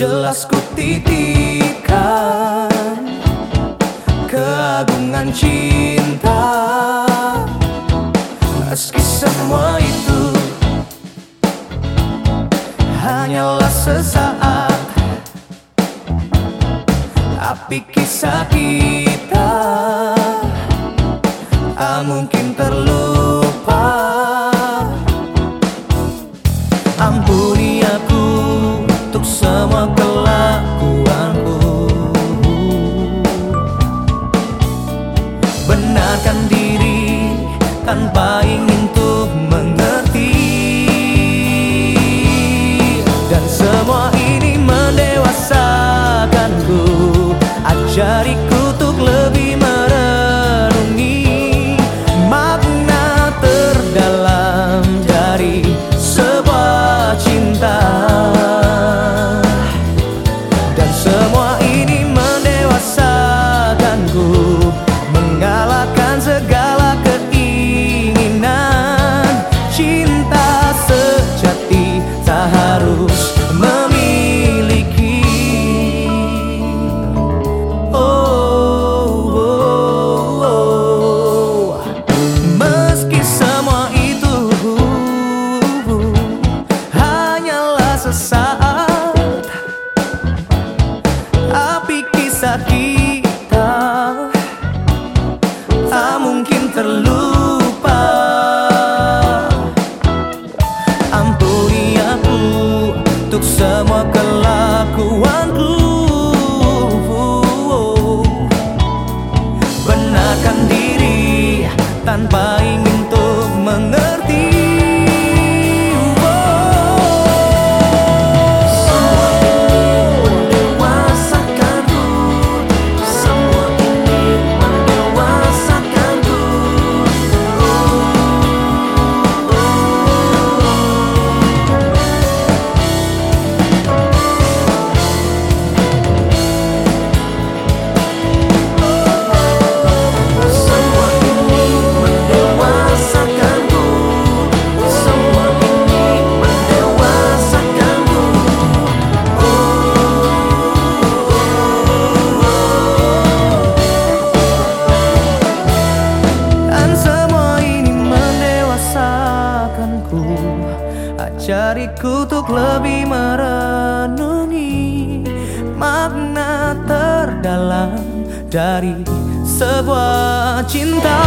jelas ku titikan keagungan cinta. Meski semua itu hanyalah sesaat api kisah kita tak mungkin terluka. tanpa ini. terlupa. Ampuni aku Untuk semua kelakuanku. Benarkan diri Tanpa ingin untuk mengerti cariku untuk lebih merenungi Makna terdalam dari sebuah cinta.